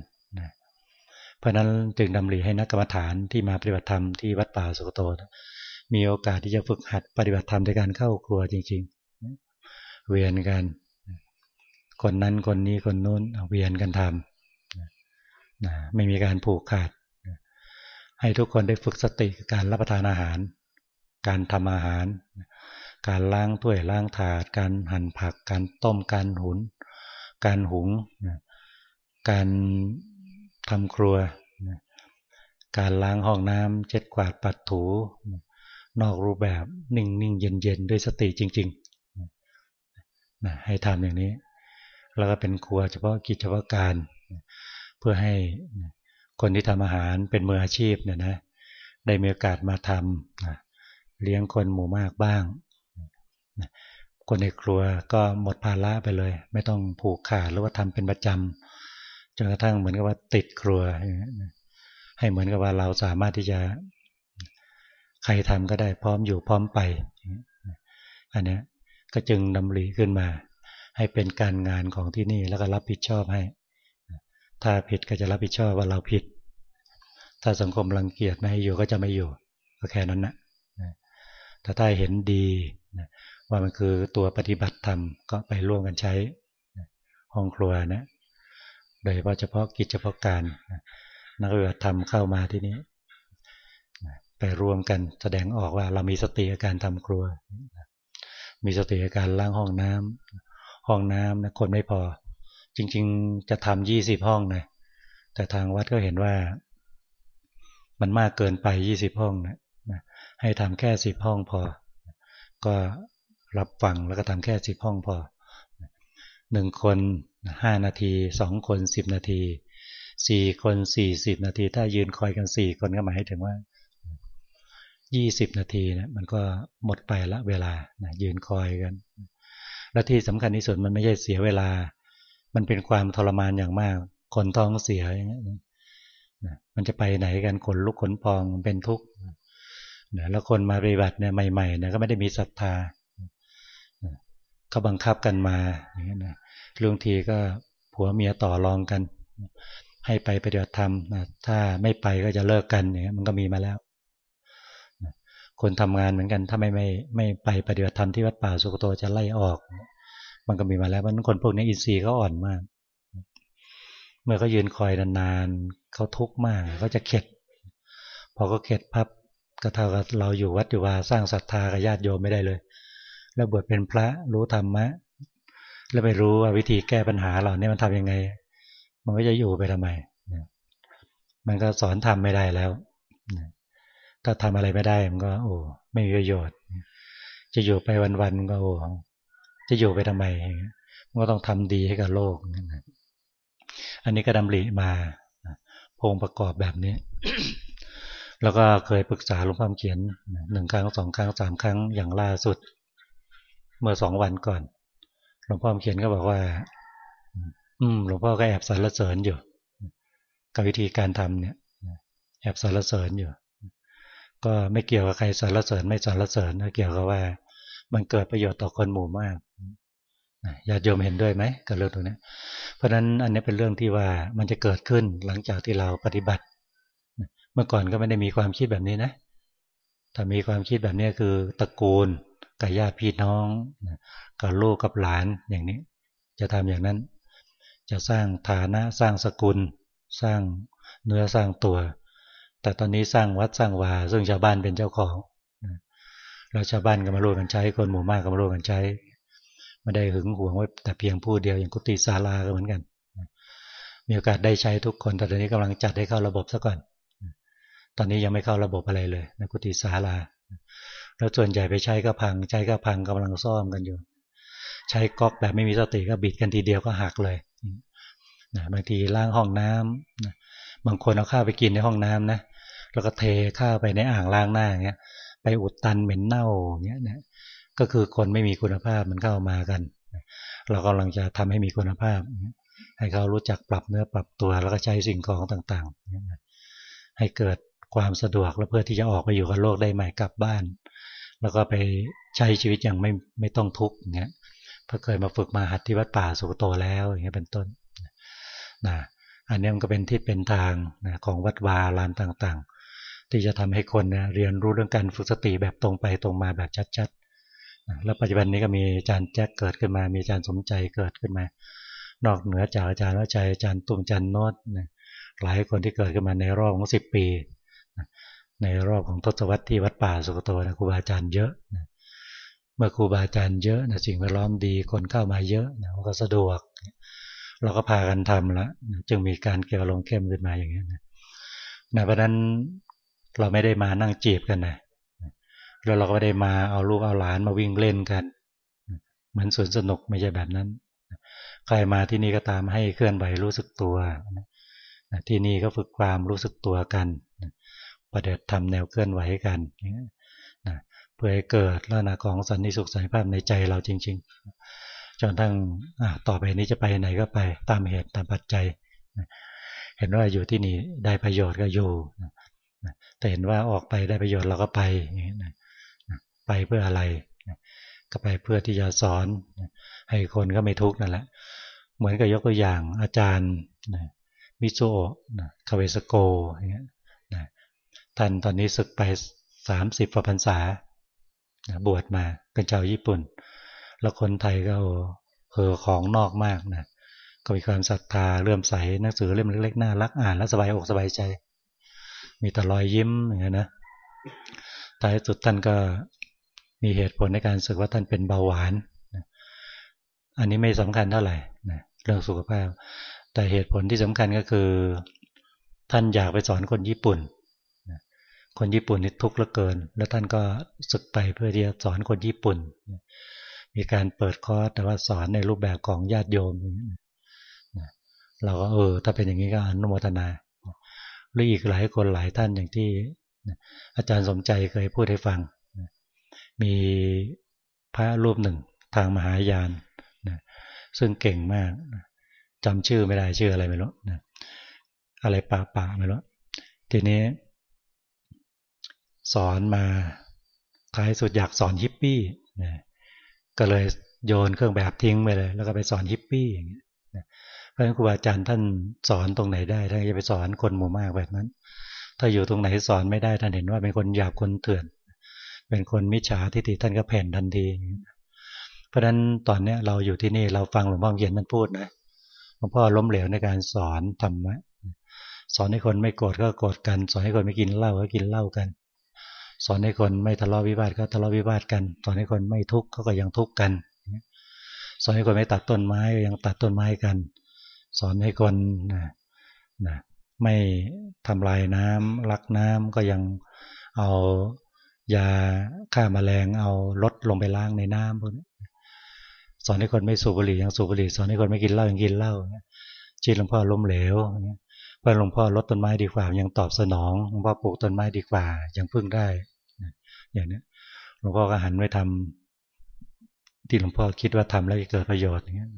เพราะนั้นจึงดำริให้นักกรรมฐานที่มาปฏิบัติธรรมที่วัดป่าสุกโต มีโอกาสที่จะฝึกหัดปฏิบัติธรรมในการเข้าครัวจริง ๆ เวียนกัน คนนั้นคนนี้คนนู้นเวียนกันทำไม่มีการผูกขาด ให้ทุกคนได้ฝึกสติการรับประทานอาหาร การทำอาหาร การล้างถ้วยล้างถาด การหั่นผัก การต้มการหุน การหุง การ ทำครัว การล้างห้องน้ำเช็ดกวาดปัดถู นอกรูปแบบนิ่งนิ่งเย็นเย็นด้วยสติจริงๆให้ทำอย่างนี้ แล้วก็เป็นครัวเฉพาะกิจเฉพาะการ เพื่อให้คนที่ทำอาหารเป็นมืออาชีพเนี่ยนะได้มีโอกาสมาทำเลี้ยงคนหมู่มากบ้าง คนในครัวก็หมดภาระไปเลย ไม่ต้องผูกขาดหรือว่าทำเป็นประจำ จนกระทั่งเหมือนกับว่าติดครัว ให้เหมือนกับว่าเราสามารถที่จะใครทำก็ได้พร้อมอยู่พร้อมไป อันนี้ก็จึงดำริขึ้นมา ให้เป็นการงานของที่นี่แล้วก็รับผิดชอบให้ ถ้าผิดก็จะรับผิดชอบว่าเราผิด ถ้าสังคมรังเกียจไม่ให้อยู่ก็จะไม่อยู่ก็แค่นั้นนะถ้าถ้าเห็นดีว่ามันคือตัวปฏิบัติธรรมก็ไปร่วมกันใช้ห้องครัวนะ โดยเฉพาะกิจเฉพาะการนักปฏิบัติธรรมเข้ามาที่นี้ไปรวมกันแสดงออกว่าเรามีสติอาการทำครัว มีสติอาการล้างห้องน้ำห้องน้ำนะคนไม่พอ จริง ๆ จะทำยี่สิบห้องนะแต่ทางวัดก็เห็นว่า มันมากเกินไปยี่สิบห้องนะให้ทำแค่สิบห้องพอ ก็รับฟังแล้วก็ทำแค่สิบห้องพอหนึ่งคน ห้านาทีสองคนสิบนาทีสี่คนสี่สิบนาที ถ้ายืนคอยกันสี่คนก็หมายถึงว่ายี่สิบนาทีนะมันก็หมดไปละเวลานะยืนคอยกัน และที่สำคัญที่สุดมันไม่ใช่เสียเวลา มันเป็นความทรมานอย่างมาก คนท้องเสียอย่างเงี้ยมันจะไปไหนกันขนลุกขนพองเป็นทุกข์แล้วคนมาปฏิบัติเนี่ยใหม่ๆเนี่ยก็ไม่ได้มีศรัทธาเขาบังคับกันมาอย่างเงี้ยนะ ลุงทีก็ผัวเมียต่อรองกัน ให้ไปปฏิบัติธรรมถ้าไม่ไปก็จะเลิกกันอย่างเงี้ยมันก็มีมาแล้ว คนทำงานเหมือนกันถ้าไม่ไม่ไม่ไปปฏิบัติธรรมที่วัดป่าสุกโตจะไล่ออก มันก็มีมาแล้วเพราะคนพวกนี้อินทรีย์เขาอ่อนมาก เมื่อเขายืนคอยนานๆเขาทุกข์มากเขาจะเข็ด พอเขาเข็ดพับก็เท่ากับเราอยู่วัดอยู่ว่าสร้างศรัทธากับญาติโยมไม่ได้เลย แล้วบวชเป็นพระรู้ธรรมะ แล้วไปรู้ว่าวิธีแก้ปัญหาเราเนี่ยมันทํำยังไง มันก็จะอยู่ไปทำไมมันก็สอนทำไม่ได้แล้วถ้าทำอะไรไม่ได้มันก็ โอ้ไม่มีประโยชน์ จะอยู่ไปวันๆก็โอ้จะอยู่ไปทำไมมันก็ต้องทำดีให้กับโลกอันนี้ก็ดำริมาพงประกอบแบบนี้ แล้วก็เคยปรึกษาหลวงพ่อเขียนหนึ่งครั้งสองครั้งสามครั้งอย่างล่าสุด เมื่อสองวันก่อน หลวงพ่อเขียนก็บอกว่า อืมหลวงพ่อก็แอบสรรเสริญอยู่ กับวิธีการทำเนี่ย แอบสรรเสริญอยู่ ก็ไม่เกี่ยวกับใครสรรเสริญไม่สรรเสริญเกี่ยวกับว่า มันเกิดประโยชน์ต่อคนหมู่มากญาติโยมเห็นด้วยไหมกับเรื่องตรงนี้ เพราะฉะนั้นอันนี้เป็นเรื่องที่ว่ามันจะเกิดขึ้นหลังจากที่เราปฏิบัติ เมื่อก่อนก็ไม่ได้มีความคิดแบบนี้นะ ถ้ามีความคิดแบบนี้คือตระกูล กับญาติพี่น้องกับลูกกับหลานอย่างนี้ จะทำอย่างนั้น จะสร้างฐานะสร้างสกุล สร้างเนื้อสร้างตัว แต่ตอนนี้สร้างวัดสร้างวาซึ่งชาวบ้านเป็นเจ้าของแล้วชาวบ้านก็มาร่วมกันใช้ คนหมู่มากก็มาร่วมกันใช้ไม่ได้หึงหวงไว้แต่เพียงผู้เดียวอย่างกุฏิศาลาก็เหมือนกัน มีโอกาสได้ใช้ทุกคนแต่ตอนนี้กำลังจัดให้เข้าระบบซะก่อน ตอนนี้ยังไม่เข้าระบบอะไรเลยในกุฏิศาลา แล้วส่วนใหญ่ไปใช้ก็พัง ใช้ก็พังกำลังซ่อมกันอยู่ ใช้ก๊อกแบบไม่มีสติก็บิดกันทีเดียวก็หักเลยบางทีล้างห้องน้ำบางคนเอาข้าวไปกินในห้องน้ำนะแล้วก็เทข้าวไปในอ่างล้างหน้าเงี้ย ไปอุดตันเหม็นเน่าเงี้ยนะก็คือคนไม่มีคุณภาพมันเข้ามากัน เรากำลังจะทำให้มีคุณภาพ ให้เขารู้จักปรับเนื้อปรับตัวแล้วก็ใช้สิ่งของต่างๆ ให้เกิดความสะดวกแล้วเพื่อที่จะออกไปอยู่กับโลกได้ใหม่กลับบ้าน แล้วก็ไปใช้ชีวิตอย่างไม่ไม่ต้องทุกข์เงี้ยพราะเคยมาฝึกมาหัดที่วัดป่าสุโตแล้วอย่างเงี้ยเป็นต้นนะอันนี้มันก็เป็นที่เป็นทางนะของวัดวาลานต่างๆ ที่จะทำให้คนเนี่ยเรียนรู้เรื่องการฝึกสติแบบตรงไปตรงมาแบบชัดๆแล้วปัจจุบันนี้ก็มีอาจารย์แจ็คเกิดขึ้นมา มีอาจารย์สมใจเกิดขึ้นมา นอกเหนือจากอาจารย์วัชอาจารย์ตุ้มจันโนดนะหลายคนที่เกิดขึ้นมาในรอบของสิบปี ในรอบของทศวรรษที่วัดป่าสุกโตนะครูบาอาจารย์เยอะเมื่อครูบาอาจารย์เยอะนะสิ่งแวดล้อมดีคนเข้ามาเยอะนะก็สะดวก เราก็พากันทำล้วจึงมีการเกี่ยวลงเข้มขึ้นมาอย่างนี้นะเพราะนั้นเราไม่ได้มานั่งจีบกันนะแล้วเราก็ไม่ได้มาเอาลูกเอาหลานมาวิ่งเล่นกันเหมือนสวนสนุกไม่ใช่แบบนั้นใครมาที่นี่ก็ตามให้เคลื่อนไหวรู้สึกตัวที่นี่ก็ฝึกความรู้สึกตัวกัน ประเดิดทำแนวเคลื่อนไหวกันเพื่อให้เกิดลักษณะของสันนิสุขสันนิภาพในใจเราจริง ๆ จนทั้งต่อไปนี้จะไปไหนก็ไปตามเหตุตามปัจจัย เห็นว่าอยู่ที่นี่ได้ประโยชน์ก็อยู่แต่เห็นว่าออกไปได้ประโยชน์เราก็ไปไปเพื่ออะไรก็ไปเพื่อที่จะสอนให้คนก็ไม่ทุกข์นั่นแหละ เหมือนกับยกตัวอย่างอาจารย์มิโซะคาเวสโกอย่างเงี้ย ท่านตอนนี้ศึกไปสามสิบพรรษา บวชมาเป็นชาวญี่ปุ่น แล้วคนไทยก็เออของนอกมากนะก็มีความศรัทธาเลื่อมใสหนังสือเล่มเล็กๆน่ารักอ่านแล้วสบายอกสบายใจ มีแต่รอยยิ้มอย่างนี้นะท้ายสุดท่านก็มีเหตุผลในการสึกว่าท่านเป็นเบาหวาน อันนี้ไม่สำคัญเท่าไหร่นะเรื่องสุขภาพ แต่เหตุผลที่สำคัญก็คือ ท่านอยากไปสอนคนญี่ปุ่น คนญี่ปุ่นนี่ทุกข์เหลือเกิน แล้วท่านก็ศึกไปเพื่อที่จะสอนคนญี่ปุ่น มีการเปิดคอร์สแต่ว่าสอนในรูปแบบของญาติโยมเราก็เออ ถ้าเป็นอย่างนี้ก็อนุโมทนาหรืออีกหลายคนหลายท่านอย่างที่อาจารย์สมใจเคยพูดให้ฟัง มีพระรูปหนึ่งทางมหายานนะซึ่งเก่งมากจำชื่อไม่ได้ชื่ออะไรไม่รู้นะอะไรป่าป่าไม่รู้ทีนี้ สอนมาท้ายสุดอยากสอนฮิปปี้นะก็เลยโยนเครื่องแบบทิ้งไปเลย แล้วก็ไปสอนฮิปปี้อย่างนี้เพราะฉะนั้นครูบาอาจารย์ท่านสอนตรงไหนได้ท่านจะไปสอนคนหมู่มากแบบนั้น ถ้าอยู่ตรงไหนสอนไม่ได้ท่านเห็นว่าเป็นคนหยาบคนเถื่อน เป็นคนมิจฉาทิฏฐิท่านก็แผ่นทันทีเพราะฉะนั้นตอนนี้เราอยู่ที่นี่เราฟังหลวงพ่อเขียนท่านพูดนะหลวงพ่อล้มเหลวในการสอนธรรมะสอนให้คนไม่โกรธก็โกรธกัน สอนให้คนไม่กินเหล้าก็กินเหล้ากัน สอนให้คนไม่ทะเลาะวิวาทก็ทะเลาะวิวาทกัน สอนให้คนไม่ทุกข์ก็ยังทุกข์กัน สอนให้คนไม่ตัดต้นไม้ก็ยังตัดต้นไม้กัน สอนให้คนนะนะไม่ทำลายน้ำรักน้ำก็ยังเอายาฆ่ามาแมลงเอารถลงไปล้างในน้ำพวกนี้สอนให้คนไม่สูบบุหรี่ยังสูบบุหรี่สอนให้คนไม่กินเหล้ายังกินเหล้าจีหลวงพ่อล้มเหลวเพื่อหลวงพ่อลดต้นไม้ดีกว่ายังตอบสนองหลวงพ่อปลูกต้นไม้ดีกว่ายังพึ่งได้ อย่างนี้หลวงพ่อก็หันไปทำที่หลวงพ่อคิดว่าทำแล้วจะเกิดประโยชน์อย่างนี้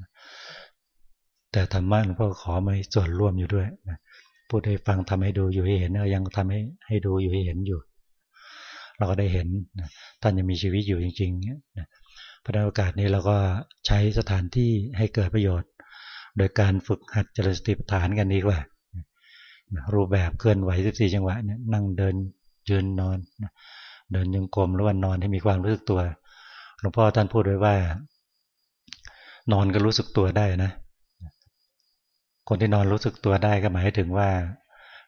แต่ธรรมะหลวงพ่อขอมาส่วนร่วมอยู่ด้วยนะพูดให้ฟังทำให้ดูอยู่ให้เห็นยังทำให้ให้ดูอยู่ให้เห็นอยู่ เราก็ได้เห็นนะท่านยังมีชีวิตอยู่จริงๆนะพระโอกาสนี้เราก็ใช้สถานที่ให้เกิดประโยชน์ โดยการฝึกหัดเจริญสติปัฏฐานกันดีกว่ารูปแบบเคลื่อนไหว 14 จังหวะเนี่ยนั่งเดินยืนนอน เดินยังกลมหรือว่านอนให้มีความรู้สึกตัว หลวงพ่อท่านพูดไว้ว่า นอนก็รู้สึกตัวได้นะ คนที่นอนรู้สึกตัวได้ก็หมายถึงว่า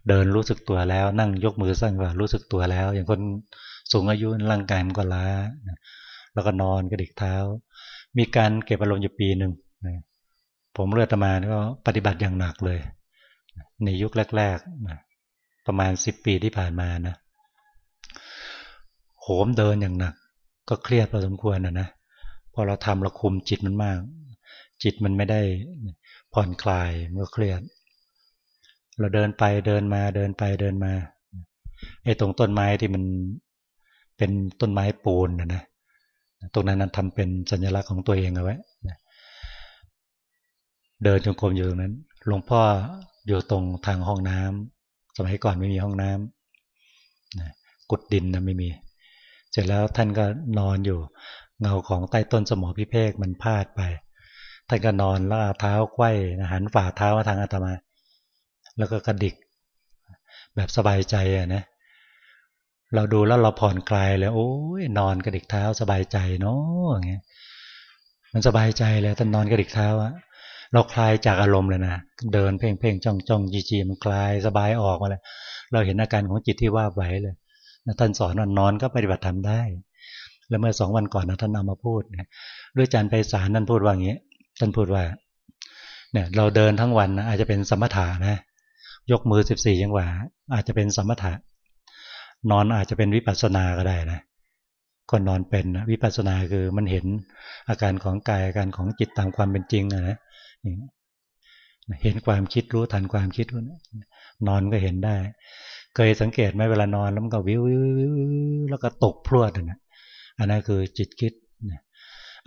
เดินรู้สึกตัวแล้ว นั่งยกมือสั้นกว่ารู้สึกตัวแล้ว อย่างคนสูงอายุร่างกายมันก็ล้า แล้วก็นอนกระดิกเท้า มีการเก็บอารมณ์อยู่ปีหนึ่งผมเลือดตมาก็ปฏิบัติอย่างหนักเลย ในยุคแรกๆประมาณสิบปีที่ผ่านมานะ หมเดินอย่างหนัก ก็เครียดพอสมควรนะนะพอเราทำเราคุมจิตมันมาก จิตมันไม่ได้ผ่อนคลายเมื่อเครียด เราเดินไปเดินมาเดินไปเดินมาไอ้ตรงต้นไม้ที่มันเป็นต้นไม้ปูนนะนะตรงนั้นนั้นทำเป็นสัญลักษณ์ของตัวเองเอาไว้เดินจงกรมอยู่ตรงนั้นหลวงพ่ออยู่ตรงทางห้องน้ำสมัยก่อนไม่มีห้องน้ำกุดดินนะไม่มี ร็จแล้วท่านก็นอนอยู่ เงาของใต้ต้นสมอพิเภกมันพาดไป ท่านก็นอนแล้วเท้าไขว้หันฝ่าเท้ามาทางอาตมา แล้วก็กระดิก แบบสบายใจอะนะเราดูแล้วเราผ่อนคลายเลยโอ้ยนอนกระดิกเท้าสบายใจเนาะอย่างเงี้ยมันสบายใจเลยท่านนอนกระดิกเท้าอะเราคลายจากอารมณ์เลยนะเดินเพ่งเพ่งจ้องจ้องจีจีมันคลายสบายออกมาเลยเราเห็นอาการของจิตที่ว่าไหวเลย ท่านสอนว่านอนก็ปฏิบัติทำได้ แล้วเมื่อสองวันก่อนนะท่านเอามาพูดด้วยจันไปสารนั่นพูดว่าอย่างนี้ท่านพูดว่า เนี่ย เราเดินทั้งวันนะอาจจะเป็นสมถะนะ ยกมือสิบสี่ยังหวะอาจจะเป็นสมถะ นอนอาจจะเป็นวิปัสสนาก็ได้นะคนนอนเป็นวิปัสสนาคือมันเห็นอาการของกายอาการของจิตตามความเป็นจริงนะเห็นความคิดรู้ทันความคิดนอนก็เห็นได้ เคยสังเกตไหมเวลานอนแล้วมันก็วิววิววิวแล้วก็ตกพรวดนะอันนั้นคือจิตคิด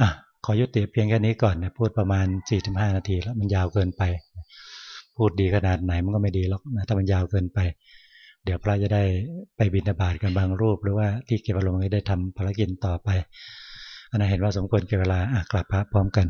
อะขอยุติเพียงแค่นี้ก่อนนะพูดประมาณ 4-5 นาทีแล้วมันยาวเกินไป พูดดีขนาดไหนมันก็ไม่ดีหรอกนะถ้ามันยาวเกินไป เดี๋ยวพระจะได้ไปบิณฑบาตกันบางรูป หรือว่าที่เก็บอารมณ์ได้ทำภารกิจต่อไปอันนั้นเห็นว่าสมควรเก็บเวลาอะกลับพระพร้อมกัน